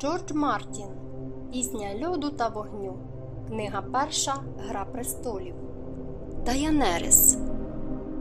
Джордж Мартін Пісня льоду та вогню. Книга перша Гра престолів. Даянерис.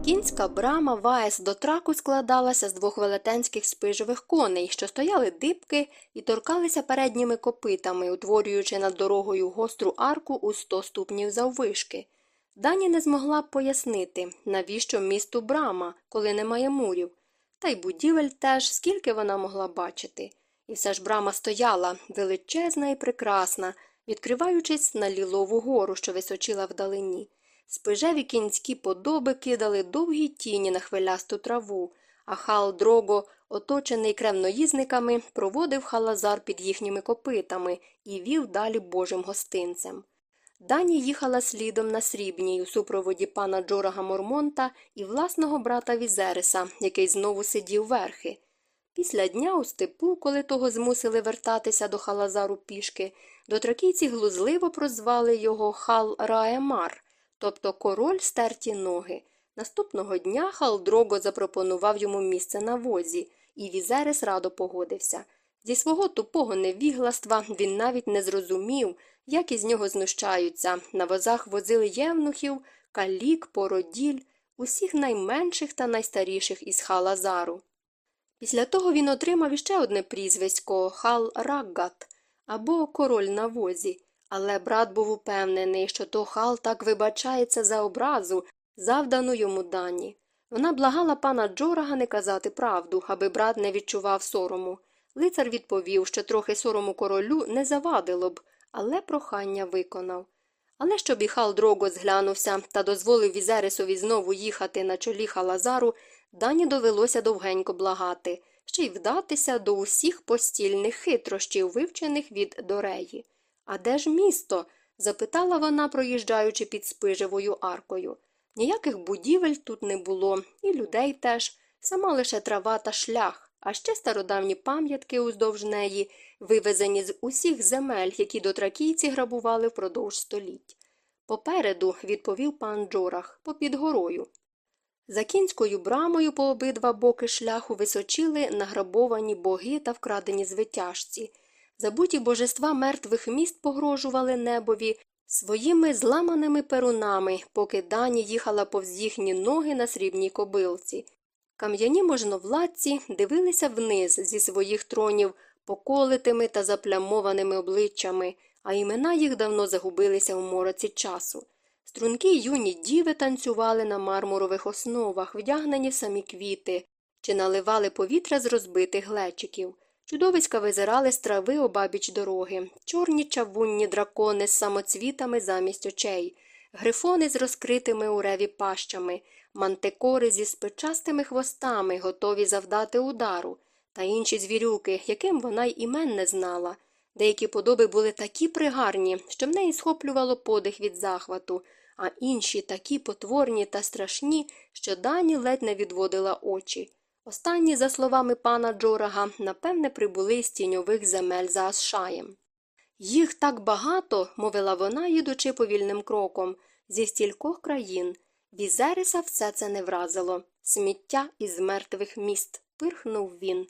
Кінська брама Ваес до траку складалася з двох велетенських спижових коней, що стояли дибки і торкалися передніми копитами, утворюючи над дорогою гостру арку у сто ступнів заввишки. Дані не змогла б пояснити, навіщо місту брама, коли немає мурів, та й будівель теж, скільки вона могла бачити. І все ж брама стояла, величезна і прекрасна, відкриваючись на лілову гору, що височила вдалині. Спижеві кінські подоби кидали довгі тіні на хвилясту траву, а хал дрого, оточений кремноїзниками, проводив халазар під їхніми копитами і вів далі божим гостинцем. Дані їхала слідом на срібній у супроводі пана Джорага Мормонта і власного брата Візереса, який знову сидів верхи. Після дня у степу, коли того змусили вертатися до халазару пішки, дотракійці глузливо прозвали його Хал Раемар, тобто король стерті ноги. Наступного дня Халдрого запропонував йому місце на возі, і Візерес радо погодився. Зі свого тупого невігластва він навіть не зрозумів, як із нього знущаються. На возах возили євнухів, калік, породіль, усіх найменших та найстаріших із халазару. Після того він отримав іще одне прізвисько Хал Раггат або король на возі, але брат був упевнений, що то хал так вибачається за образу, завдану йому дані. Вона благала пана Джорага не казати правду, аби брат не відчував сорому. Лицар відповів, що трохи сорому королю не завадило б, але прохання виконав. Але щоб і хал дрого зглянувся та дозволив Візересові знову їхати на чолі халазару, Дані довелося довгенько благати, ще й вдатися до усіх постільних хитрощів, вивчених від дореї. А де ж місто? запитала вона, проїжджаючи під спижевою аркою. Ніяких будівель тут не було, і людей теж, сама лише трава та шлях, а ще стародавні пам'ятки уздовж неї, вивезені з усіх земель, які дотракійці грабували впродовж століть. Попереду, відповів пан Джорах, попід горою. За кінською брамою по обидва боки шляху височили награбовані боги та вкрадені звитяжці. Забуті божества мертвих міст погрожували небові своїми зламаними перунами, поки дані їхала повз їхні ноги на срібній кобилці. Кам'яні можновладці дивилися вниз зі своїх тронів поколитими та заплямованими обличчями, а імена їх давно загубилися у мороці часу. Стрункі юні діви танцювали на мармурових основах, вдягнені в самі квіти, чи наливали повітря з розбитих глечиків. Чудовиська визирали з трави обабіч дороги, чорні чавунні дракони з самоцвітами замість очей, грифони з розкритими у реві пащами, мантикори зі спичастими хвостами, готові завдати удару, та інші звірюки, яким вона й імен не знала. Деякі подоби були такі пригарні, що в неї схоплювало подих від захвату, а інші такі потворні та страшні, що дані ледь не відводила очі. Останні, за словами пана Джорага, напевне, прибули з тіньових земель за Асшаєм. Їх так багато, мовила вона, їдучи повільним кроком, зі стількох країн. Візериса все це не вразило. Сміття із мертвих міст, пирхнув він.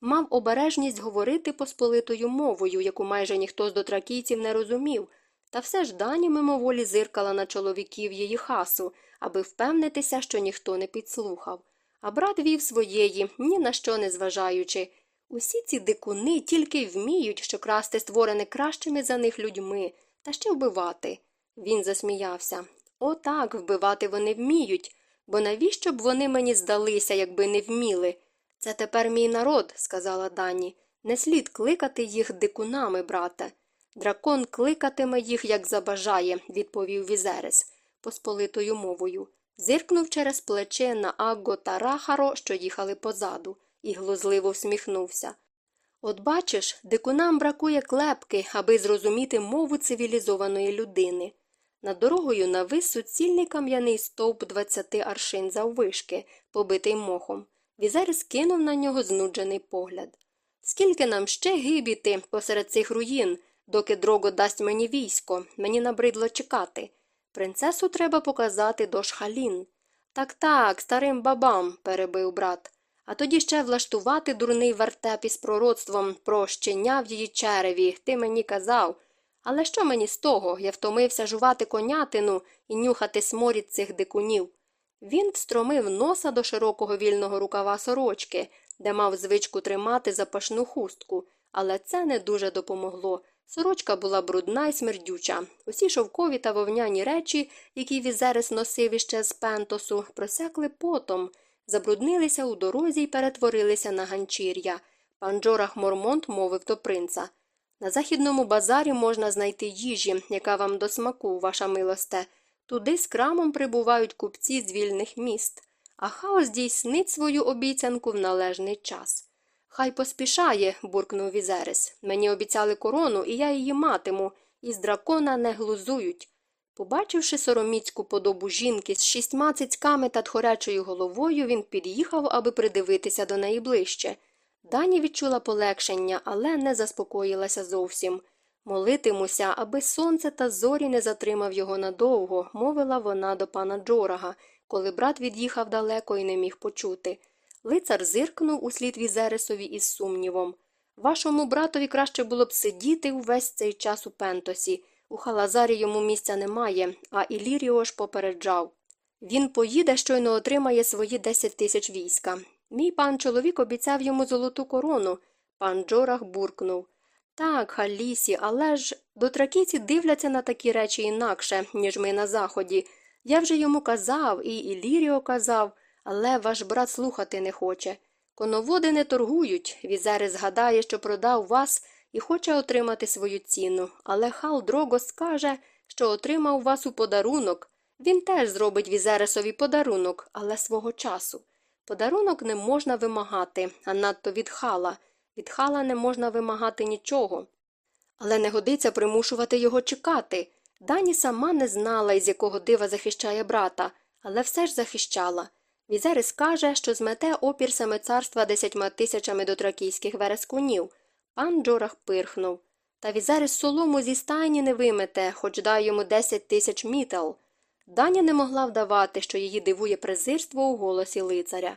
Мав обережність говорити посполитою мовою, яку майже ніхто з дотракійців не розумів, та все ж дані мимоволі зиркала на чоловіків її хасу, аби впевнитися, що ніхто не підслухав. А брат вів своєї, ні на що не зважаючи. Усі ці дикуни тільки вміють, що красти створене кращими за них людьми, та ще вбивати. Він засміявся. О, так, вбивати вони вміють, бо навіщо б вони мені здалися, якби не вміли? Це тепер мій народ, сказала Дані. Не слід кликати їх дикунами, брате. Дракон кликатиме їх, як забажає, відповів Візерес, посполитою мовою. Зиркнув через плече на Агго та Рахаро, що їхали позаду, і глузливо всміхнувся. От бачиш, дикунам бракує клепки, аби зрозуміти мову цивілізованої людини. Над дорогою навис суцільний кам'яний стовп двадцяти аршин заввишки, побитий мохом. Візер скинув на нього знуджений погляд. Скільки нам ще гибіти посеред цих руїн, доки дрого дасть мені військо, мені набридло чекати. Принцесу треба показати до шхалін. Так так, старим бабам, перебив брат. А тоді ще влаштувати дурний вертеп із пророцтвом про щеня в її череві, ти мені казав. Але що мені з того? Я втомився жувати конятину і нюхати сморід цих дикунів. Він встромив носа до широкого вільного рукава сорочки, де мав звичку тримати запашну хустку, але це не дуже допомогло. Сорочка була брудна і смердюча. Усі шовкові та вовняні речі, які візерис носив іще з пентосу, просякли потом, забруднилися у дорозі й перетворилися на ганчір'я. Пан Джорах Мормонт мовив до принца. На західному базарі можна знайти їжі, яка вам до смаку, ваша милосте. Туди з крамом прибувають купці з вільних міст, а хаос здійснить свою обіцянку в належний час. Хай поспішає, буркнув Візерис. Мені обіцяли корону, і я її матиму, і з дракона не глузують. Побачивши сороміцьку подобу жінки з шістьма цицьками та тхорячою головою, він під'їхав, аби придивитися до неї ближче. Дані відчула полегшення, але не заспокоїлася зовсім. Молитимуся, аби сонце та зорі не затримав його надовго, мовила вона до пана Джорага, коли брат від'їхав далеко і не міг почути. Лицар зиркнув услід Візересові із сумнівом. Вашому братові краще було б сидіти увесь цей час у пентосі. У халазарі йому місця немає, а Іліріо ж попереджав. Він поїде, щойно отримає свої десять тисяч війська. Мій пан чоловік обіцяв йому золоту корону. Пан Джорах буркнув. Так, Халісі, але ж дотракійці дивляться на такі речі інакше, ніж ми на заході. Я вже йому казав, і Іліріо казав, але ваш брат слухати не хоче. Коноводи не торгують. Візери згадає, що продав вас і хоче отримати свою ціну, але хал Дрого скаже, що отримав вас у подарунок. Він теж зробить Візересові подарунок, але свого часу. Подарунок не можна вимагати, а надто від хала. Від хала не можна вимагати нічого. Але не годиться примушувати його чекати. Дані сама не знала, із якого дива захищає брата, але все ж захищала. Візерис каже, що змете опір саме царства десятьма тисячами дотракійських верескунів. Пан Джорах пирхнув. Та Візерис солому зі стайні не вимете, хоч дай йому десять тисяч мітел. Даня не могла вдавати, що її дивує презирство у голосі лицаря.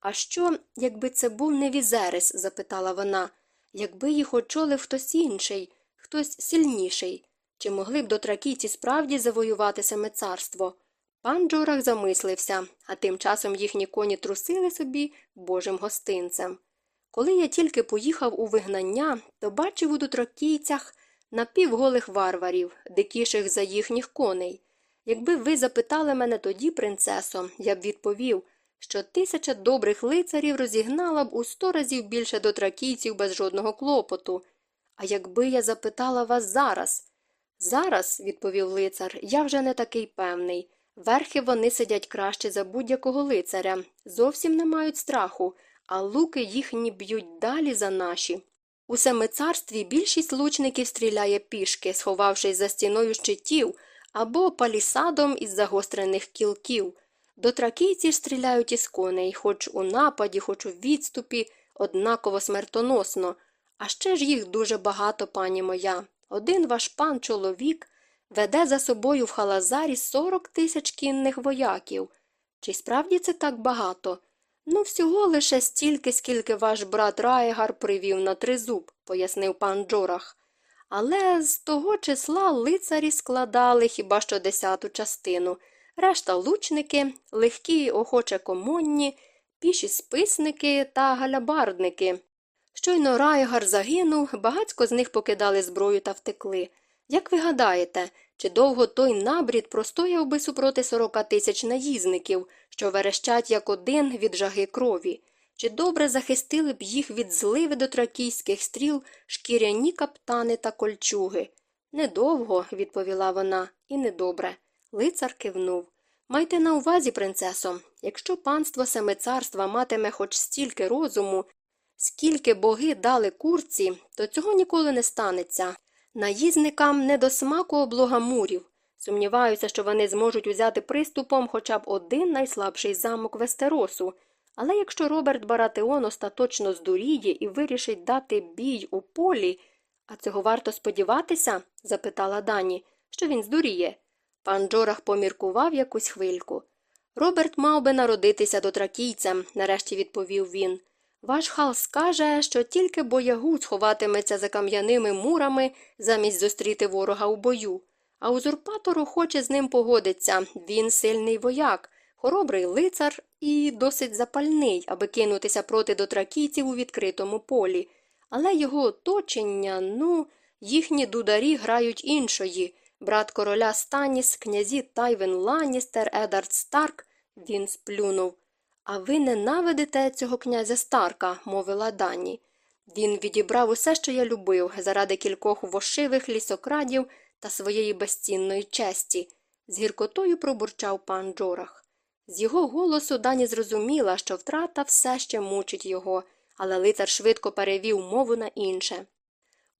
А що, якби це був не Візерис? запитала вона, якби їх очолив хтось інший, хтось сильніший. Чи могли б дотракійці справді завоювати саме царство? Пан Джорах замислився, а тим часом їхні коні трусили собі божим гостинцем. Коли я тільки поїхав у вигнання, то бачив у дотракійцях напівголих варварів, дикіших за їхніх коней. Якби ви запитали мене тоді, принцесо, я б відповів, що тисяча добрих лицарів розігнала б у сто разів більше дотракійців без жодного клопоту. А якби я запитала вас зараз. Зараз, відповів лицар, я вже не такий певний. Верхи вони сидять краще за будь-якого лицаря, зовсім не мають страху, а луки їхні б'ють далі за наші. У семицарстві більшість лучників стріляє пішки, сховавшись за стіною щитів або палісадом із загострених кілків. Дотракійці ж стріляють із коней, хоч у нападі, хоч у відступі, однаково смертоносно. А ще ж їх дуже багато, пані моя. Один ваш пан чоловік веде за собою в халазарі сорок тисяч кінних вояків. Чи справді це так багато? Ну, всього лише стільки, скільки ваш брат Раєгар привів на тризуб, пояснив пан Джорах. Але з того числа лицарі складали хіба що десяту частину, решта лучники, легкі й охоче комонні, піші списники та галябардники. Щойно Райгар загинув, багацько з них покидали зброю та втекли. Як ви гадаєте, чи довго той набрід простояв би супроти сорока тисяч наїзників, що верещать як один від жаги крові? Чи добре захистили б їх від зливи до тракійських стріл шкіряні каптани та кольчуги? Недовго, відповіла вона, і недобре. Лицар кивнув. Майте на увазі, принцесо, якщо панство семицарства матиме хоч стільки розуму, скільки боги дали курці, то цього ніколи не станеться. Наїзникам не до смаку облога мурів. Сумніваюся, що вони зможуть узяти приступом хоча б один найслабший замок Вестеросу. Але якщо Роберт Баратеон остаточно здуріє і вирішить дати бій у полі, а цього варто сподіватися? запитала Дані, що він здуріє. Пан Джорах поміркував якусь хвильку. Роберт мав би народитися дотракійцем, нарешті відповів він. Ваш хал скаже, що тільки боягуз ховатиметься за кам'яними мурами замість зустріти ворога у бою. А узурпатор охоче з ним погодиться він сильний вояк, хоробрий лицар і досить запальний, аби кинутися проти дотракійців у відкритому полі. Але його оточення, ну, їхні дударі грають іншої. Брат короля Станіс, князі Тайвен Ланністер, Едард Старк, він сплюнув. А ви ненавидите цього князя Старка, мовила Дані. Він відібрав усе, що я любив, заради кількох вошивих лісокрадів та своєї безцінної честі, з гіркотою пробурчав пан Джорах. З його голосу Дані зрозуміла, що втрата все ще мучить його, але лицар швидко перевів мову на інше.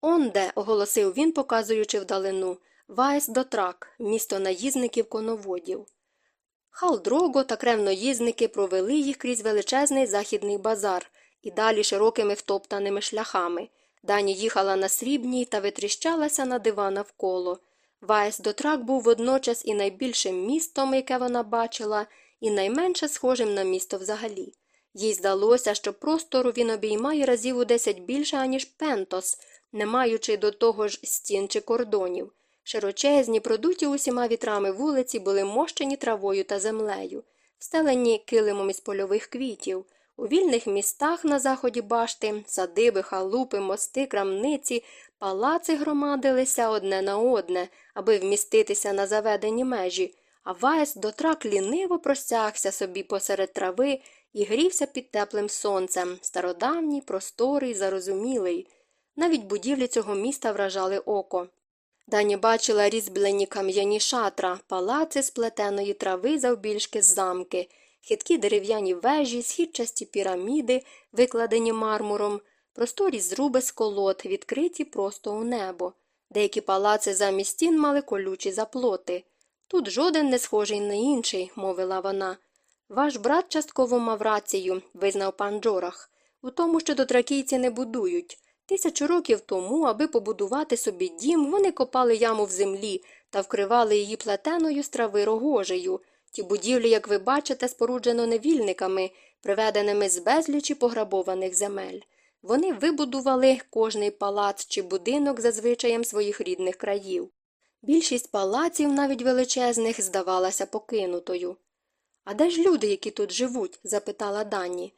Онде, оголосив він, показуючи вдалину, Ваес Дотрак, місто наїзників коноводів. Хал Дрого та кревноїзники провели їх крізь величезний західний базар і далі широкими втоптаними шляхами. Дані їхала на срібній та витріщалася на дива навколо. Ваес Дотрак був водночас і найбільшим містом, яке вона бачила, і найменше схожим на місто взагалі. Їй здалося, що простору він обіймає разів у десять більше, аніж Пентос, не маючи до того ж стін чи кордонів. Широчезні, продуті усіма вітрами вулиці були мощені травою та землею, встелені килимом із польових квітів. У вільних містах на заході башти, садиби, халупи, мости, крамниці, палаци громадилися одне на одне, аби вміститися на заведені межі, а Вайс дотрак ліниво простягся собі посеред трави і грівся під теплим сонцем, стародавній, просторий, зарозумілий. Навіть будівлі цього міста вражали око. Дані бачила різьблені кам'яні шатра, палаци з плетеної трави завбільшки з замки, хиткі дерев'яні вежі, східчасті піраміди, викладені мармуром, просторі зруби з колод, відкриті просто у небо. Деякі палаци замість стін мали колючі заплоти. Тут жоден не схожий на інший, мовила вона. Ваш брат частково мав рацію, визнав пан Джорах, у тому, що дотракійці не будують. Тисячу років тому, аби побудувати собі дім, вони копали яму в землі та вкривали її плетеною з трави рогожею. Ті будівлі, як ви бачите, споруджено невільниками, приведеними з безлічі пограбованих земель. Вони вибудували кожний палац чи будинок за звичаєм своїх рідних країв. Більшість палаців, навіть величезних, здавалася покинутою. А де ж люди, які тут живуть? запитала Дані.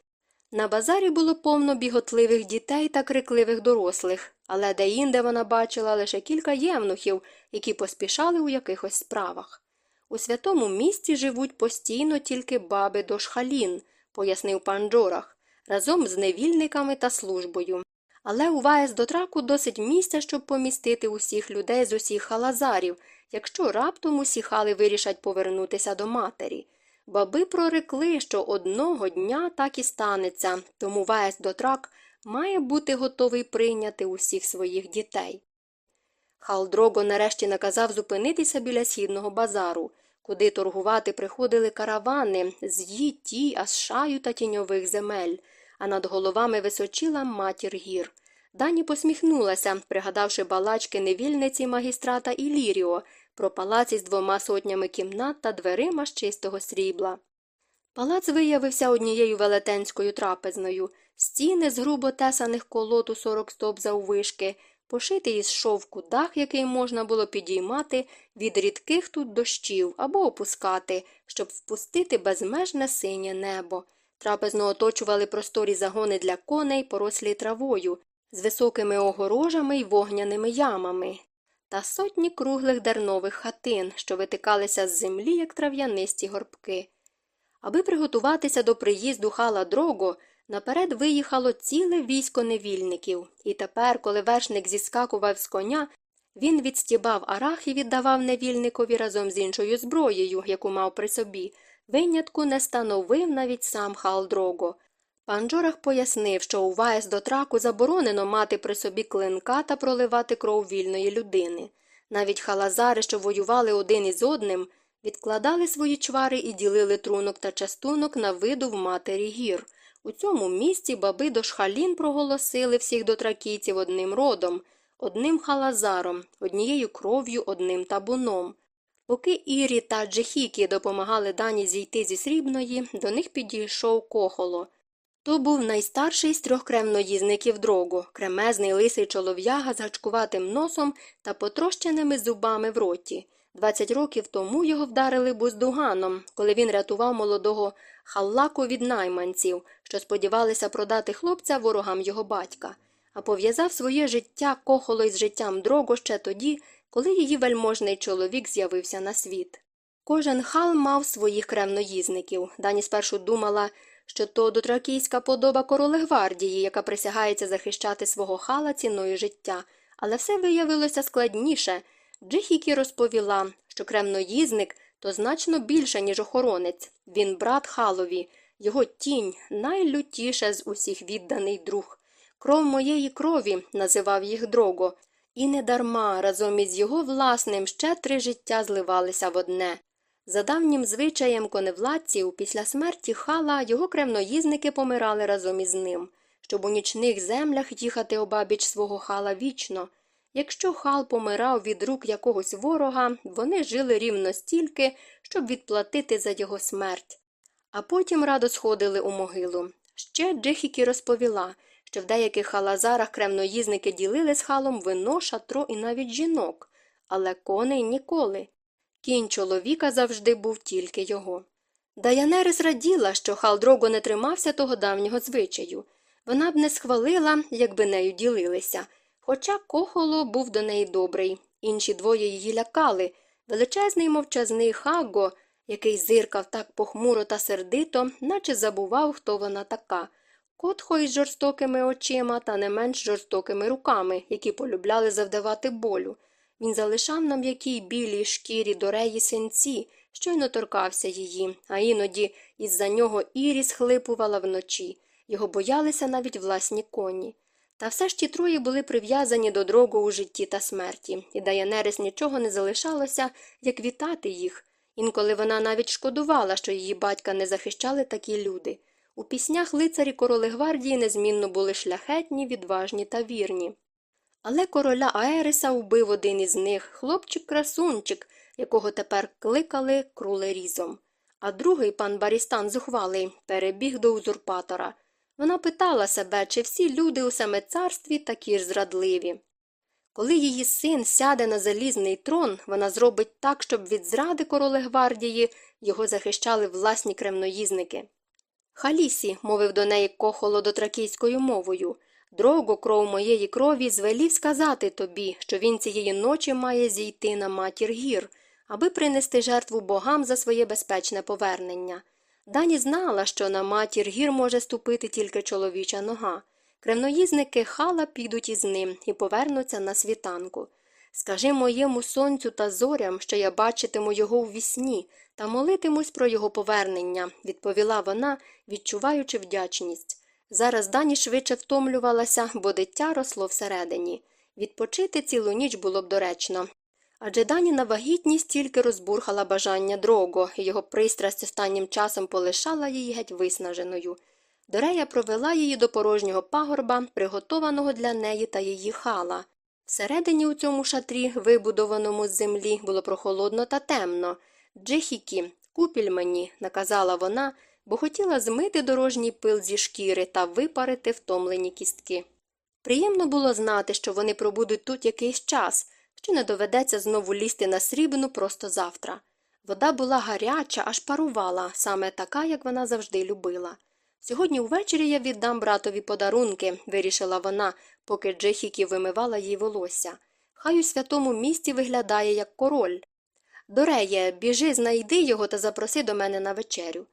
На базарі було повно біготливих дітей та крикливих дорослих, але деінде вона бачила лише кілька євнухів, які поспішали у якихось справах. У святому місті живуть постійно тільки баби дошхалін, пояснив пан Джорах, разом з невільниками та службою. Але у Ваєс до траку досить місця, щоб помістити усіх людей з усіх халазарів, якщо раптом усі хали вирішать повернутися до матері. Баби прорекли, що одного дня так і станеться, тому Ваєс Дотрак має бути готовий прийняти усіх своїх дітей. Халдрого нарешті наказав зупинитися біля східного базару, куди торгувати приходили каравани з Їті, Асшаю та тіньових земель, а над головами височила матір гір. Дані посміхнулася, пригадавши балачки невільниці магістрата Іліріо, про палац із двома сотнями кімнат та дверима з чистого срібла. Палац виявився однією велетенською трапезною, стіни з грубо тесаних колод у сорок стоп заввишки, пошитий із шовку дах, який можна було підіймати від рідких тут дощів або опускати, щоб впустити безмежне синє небо. Трапезно оточували просторі загони для коней, порослі травою, з високими огорожами й вогняними ямами, та сотні круглих дернових хатин, що витикалися з землі, як трав'янисті горбки. Аби приготуватися до приїзду хала Дрого, наперед виїхало ціле військо невільників, і тепер, коли вершник зіскакував з коня, він відстібав арах і віддавав невільникові разом з іншою зброєю, яку мав при собі. Винятку не становив навіть сам хал Дрого. Пан Джорах пояснив, що у Ваєс до траку заборонено мати при собі клинка та проливати кров вільної людини. Навіть халазари, що воювали один із одним, відкладали свої чвари і ділили трунок та частунок на виду в матері гір. У цьому місці баби до шхалін проголосили всіх дотракійців одним родом, одним халазаром, однією кров'ю, одним табуном. Поки Ірі та Джехікі допомагали Дані зійти зі срібної, до них підійшов кохоло. То був найстарший з трьох кремноїзників дрогу, кремезний лисий чолов'яга з гачкуватим носом та потрощеними зубами в роті. Двадцять років тому його вдарили буздуганом, коли він рятував молодого халлаку від найманців, що сподівалися продати хлопця ворогам його батька, а пов'язав своє життя кохоло із життям дрогу ще тоді, коли її вельможний чоловік з'явився на світ. Кожен хал мав своїх кремноїзників. Дані спершу думала, що то дотракійська подоба короли гвардії, яка присягається захищати свого хала ціною життя, але все виявилося складніше. Джихікі розповіла, що кремноїзник то значно більше, ніж охоронець. Він брат халові, його тінь найлютіше з усіх відданий друг. Кров моєї крові називав їх дрого, і недарма разом із його власним ще три життя зливалися в одне. За давнім звичаєм коневладців, після смерті хала його кремноїзники помирали разом із ним, щоб у нічних землях їхати обабіч свого хала вічно. Якщо хал помирав від рук якогось ворога, вони жили рівно стільки, щоб відплатити за його смерть. А потім радо сходили у могилу. Ще Джехікі розповіла, що в деяких халазарах кремноїзники ділили з халом вино, шатро і навіть жінок, але коней ніколи. Кінь чоловіка завжди був тільки його. Даянерис раділа, що хал Дрого не тримався того давнього звичаю. Вона б не схвалила, якби нею ділилися. Хоча кохоло був до неї добрий, інші двоє її лякали. Величезний мовчазний Хаго, який зиркав так похмуро та сердито, наче забував, хто вона така. Котхо із жорстокими очима та не менш жорстокими руками, які полюбляли завдавати болю. Він залишав на м'якій білій шкірі дореї синці, щойно торкався її, а іноді із за нього Іріс хлипувала вночі. Його боялися навіть власні коні. Та все ж ті троє були прив'язані до дрогу у житті та смерті, і Даянерис нічого не залишалося, як вітати їх. Інколи вона навіть шкодувала, що її батька не захищали такі люди. У піснях лицарі короли гвардії незмінно були шляхетні, відважні та вірні. Але короля Аериса вбив один із них хлопчик-красунчик, якого тепер кликали крулерізом. А другий пан Барістан зухвалий перебіг до узурпатора. Вона питала себе, чи всі люди у саме царстві такі ж зрадливі. Коли її син сяде на залізний трон, вона зробить так, щоб від зради короли гвардії його захищали власні кремноїзники. Халісі, мовив до неї кохоло дотракійською мовою, дрого кров моєї крові звелів сказати тобі, що він цієї ночі має зійти на матір гір, аби принести жертву богам за своє безпечне повернення. Дані знала, що на матір гір може ступити тільки чоловіча нога. Кремноїзники хала підуть із ним і повернуться на світанку. Скажи моєму сонцю та зорям, що я бачитиму його у вісні, та молитимусь про його повернення, відповіла вона, відчуваючи вдячність. Зараз дані швидше втомлювалася, бо дитя росло всередині. Відпочити цілу ніч було б доречно. Адже даніна вагітність тільки розбурхала бажання дрого, і його пристрасть останнім часом полишала її геть виснаженою. Дорея провела її до порожнього пагорба, приготованого для неї та її хала. Всередині у цьому шатрі, вибудованому з землі, було прохолодно та темно. Джихікі, купіль мені, наказала вона, бо хотіла змити дорожній пил зі шкіри та випарити втомлені кістки. Приємно було знати, що вони пробудуть тут якийсь час, що не доведеться знову лізти на срібну просто завтра. Вода була гаряча, аж парувала, саме така, як вона завжди любила. Сьогодні ввечері я віддам братові подарунки, вирішила вона, поки Джихікі вимивала їй волосся. Хай у святому місті виглядає як король. Дореє, біжи, знайди його та запроси до мене на вечерю.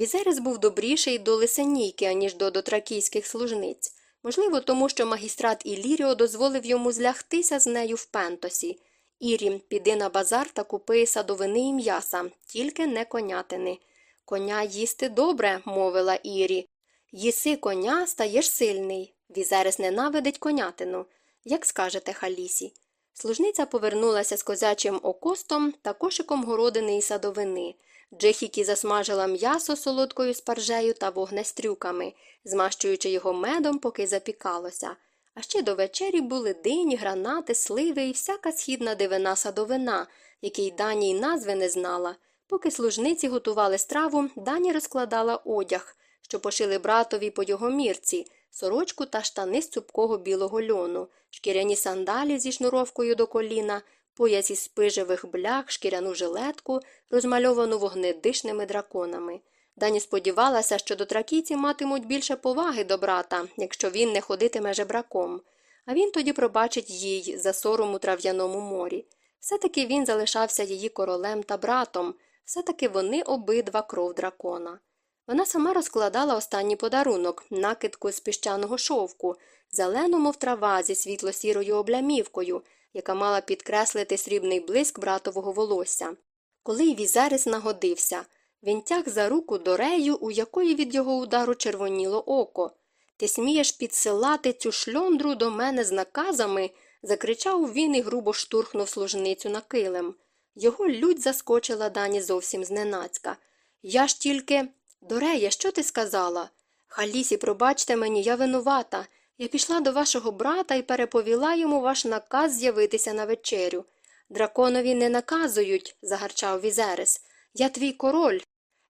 Візерис був добріший до лисенійки, аніж до дотракійських служниць. Можливо, тому що магістрат Іліріо дозволив йому злягтися з нею в пентосі. Ірі, піди на базар та купи садовини і м'яса, тільки не конятини. Коня їсти добре, мовила Ірі. Їси коня, стаєш сильний. Візерис ненавидить конятину. Як скажете Халісі. Служниця повернулася з козячим окостом та кошиком городини і садовини. Джихікі засмажила м'ясо солодкою спаржею та вогнестрюками, змащуючи його медом, поки запікалося. А ще до вечері були дині, гранати, сливи і всяка східна дивина садовина, якій Дані й назви не знала. Поки служниці готували страву, Дані розкладала одяг, що пошили братові по його мірці, сорочку та штани з цупкого білого льону, шкіряні сандалі зі шнуровкою до коліна, пояс із спижевих блях, шкіряну жилетку, розмальовану вогнедишними драконами. Дані сподівалася, що дотракійці матимуть більше поваги до брата, якщо він не ходитиме жебраком, а він тоді пробачить їй за сором у трав'яному морі. Все-таки він залишався її королем та братом, все-таки вони обидва кров дракона. Вона сама розкладала останній подарунок накидку з піщаного шовку, зелену, мов трава зі світло-сірою облямівкою, яка мала підкреслити срібний блиск братового волосся. Коли й візерис нагодився, він тяг за руку до рею, у якої від його удару червоніло око. Ти смієш підсилати цю шльондру до мене з наказами? закричав він і грубо штурхнув служницю на килим. Його лють заскочила дані зовсім зненацька. Я ж тільки. Дорея, що ти сказала? Халісі, пробачте мені, я винувата. Я пішла до вашого брата і переповіла йому ваш наказ з'явитися на вечерю. Драконові не наказують, загарчав Візерес. Я твій король.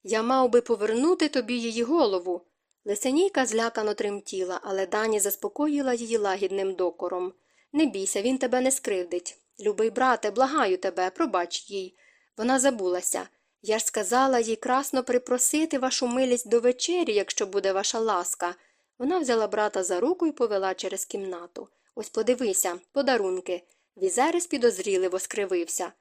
Я мав би повернути тобі її голову. Лисенійка злякано тремтіла, але Дані заспокоїла її лагідним докором. Не бійся, він тебе не скривдить. Любий брате, благаю тебе, пробач їй. Вона забулася. Я ж сказала їй красно припросити вашу милість до вечері, якщо буде ваша ласка. Вона взяла брата за руку і повела через кімнату. Ось подивися, подарунки. Візерис підозріливо скривився.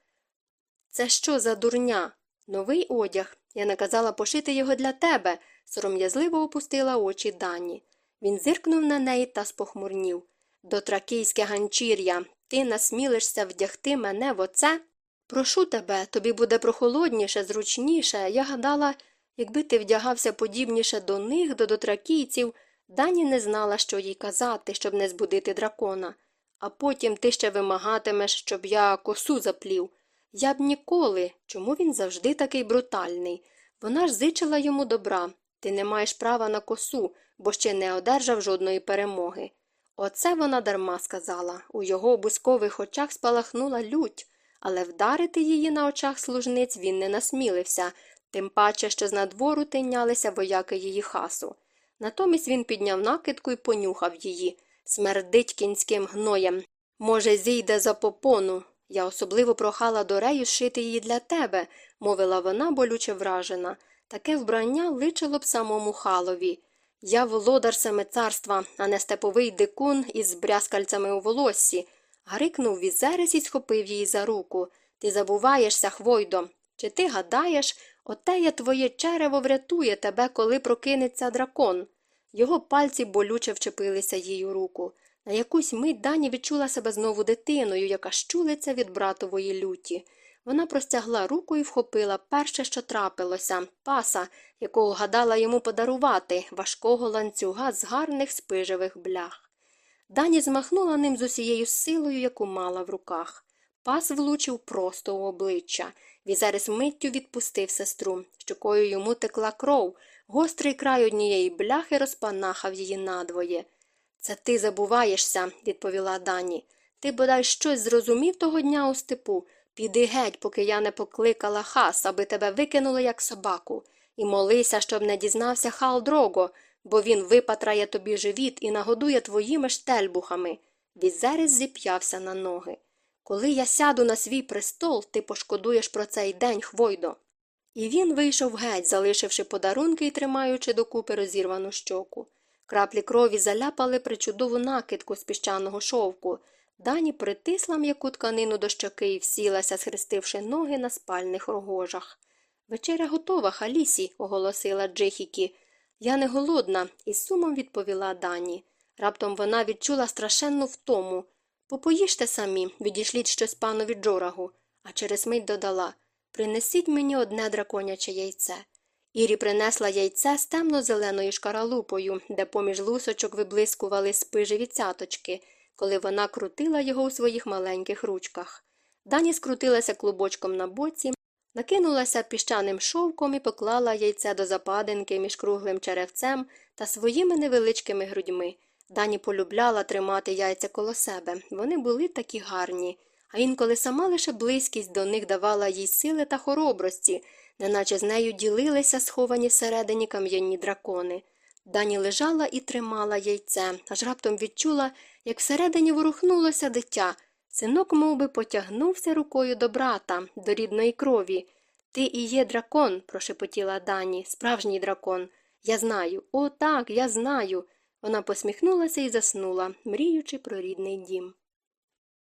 Це що за дурня? Новий одяг. Я наказала пошити його для тебе, сором'язливо опустила очі дані. Він зиркнув на неї та спохмурнів. Дотракійське ганчір'я, ти насмілишся вдягти мене в оце? Прошу тебе, тобі буде прохолодніше, зручніше. Я гадала, якби ти вдягався подібніше до них, до дотракійців, Дані не знала, що їй казати, щоб не збудити дракона. А потім ти ще вимагатимеш, щоб я косу заплів. Я б ніколи. Чому він завжди такий брутальний? Вона ж зичила йому добра. Ти не маєш права на косу, бо ще не одержав жодної перемоги. Оце вона дарма сказала. У його бускових очах спалахнула лють, але вдарити її на очах служниць він не насмілився, тим паче, що з надвору тинялися вояки її хасу. Натомість він підняв накидку і понюхав її. Смердить кінським гноєм. Може, зійде за попону. Я особливо прохала Дорею шити її для тебе, мовила вона, болюче вражена. Таке вбрання личило б самому халові. Я володар саме царства, а не степовий дикун із брязкальцями у волоссі. Гарикнув візерес і схопив її за руку. Ти забуваєшся, Хвойдо. Чи ти гадаєш, отеє твоє черево врятує тебе, коли прокинеться дракон? Його пальці болюче вчепилися їй у руку. На якусь мить Дані відчула себе знову дитиною, яка щулиться від братової люті. Вона простягла руку і вхопила перше, що трапилося, паса, якого гадала йому подарувати, важкого ланцюга з гарних спижевих блях. Дані змахнула ним з усією силою, яку мала в руках. Пас влучив просто у обличчя. Візерис миттю відпустив сестру. Щокою йому текла кров. Гострий край однієї бляхи розпанахав її надвоє. Це ти забуваєшся, відповіла Дані. Ти бодай щось зрозумів того дня у степу. Піди геть, поки я не покликала хас, аби тебе викинули, як собаку, і молися, щоб не дізнався хал дрого, бо він випатрає тобі живіт і нагодує твоїми штельбухами. Візерис зіп'явся на ноги. Коли я сяду на свій престол, ти пошкодуєш про цей день, Хвойдо. І він вийшов геть, залишивши подарунки і тримаючи докупи розірвану щоку. Краплі крові заляпали причудову накидку з піщаного шовку. Дані притисла м'яку тканину до щоки і всілася, схрестивши ноги на спальних рогожах. Вечеря готова, Халісі, оголосила Джихікі. Я не голодна, із сумом відповіла Дані. Раптом вона відчула страшенну втому. Попоїжте самі, відійшліть щось панові Джорагу, а через мить додала Принесіть мені одне драконяче яйце. Ірі принесла яйце з темно-зеленою шкаралупою, де поміж лусочок виблискували спижеві цяточки, коли вона крутила його у своїх маленьких ручках. Дані скрутилася клубочком на боці, накинулася піщаним шовком і поклала яйце до западинки між круглим черевцем та своїми невеличкими грудьми. Дані полюбляла тримати яйця коло себе. Вони були такі гарні, а інколи сама лише близькість до них давала їй сили та хоробрості, неначе з нею ділилися сховані всередині кам'яні дракони. Дані лежала і тримала яйце, аж раптом відчула, як всередині ворухнулося дитя. Синок мов би, потягнувся рукою до брата, до рідної крові. Ти і є дракон, прошепотіла Дані, справжній дракон. Я знаю, о, так, я знаю. Вона посміхнулася і заснула, мріючи про рідний дім.